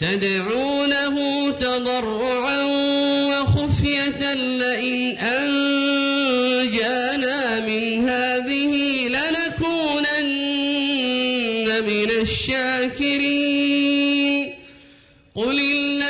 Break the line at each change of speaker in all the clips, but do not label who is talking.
تدعونه تضرعا وخفية لئن أنجانا من هذه لنكونن من الشاكرين. قل الله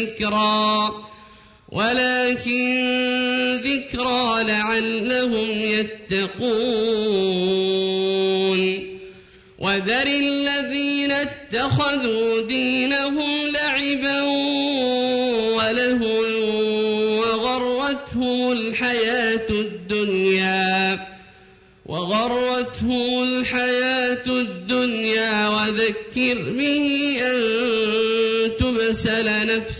ذكرا ولكن ذكرى لعلهم يتقون. وذر الذين اتخذوا دينهم لعبا ولهوا وغرتهم الحياة الدنيا وغرتهم الحياة الدنيا وذكر به أن تبسل نفس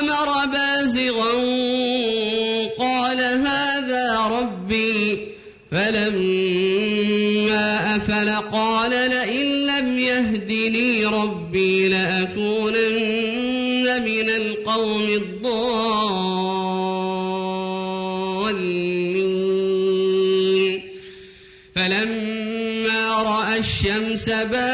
القمر بازغا قال هذا ربي فلما أفل قال لئن لم يهدني ربي لأكونن من القوم الضالين فلما رأى الشمس بازغا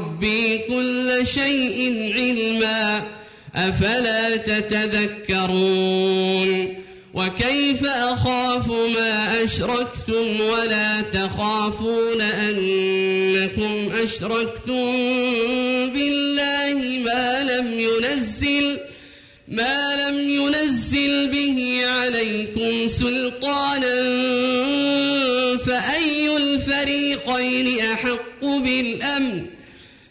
شيء علما أفلا تتذكرون وكيف أخاف ما أشركتم ولا تخافون أنكم أشركتم بالله ما لم ينزل ما لم ينزل به عليكم سلطانا فأي الفريقين أحق بالأمن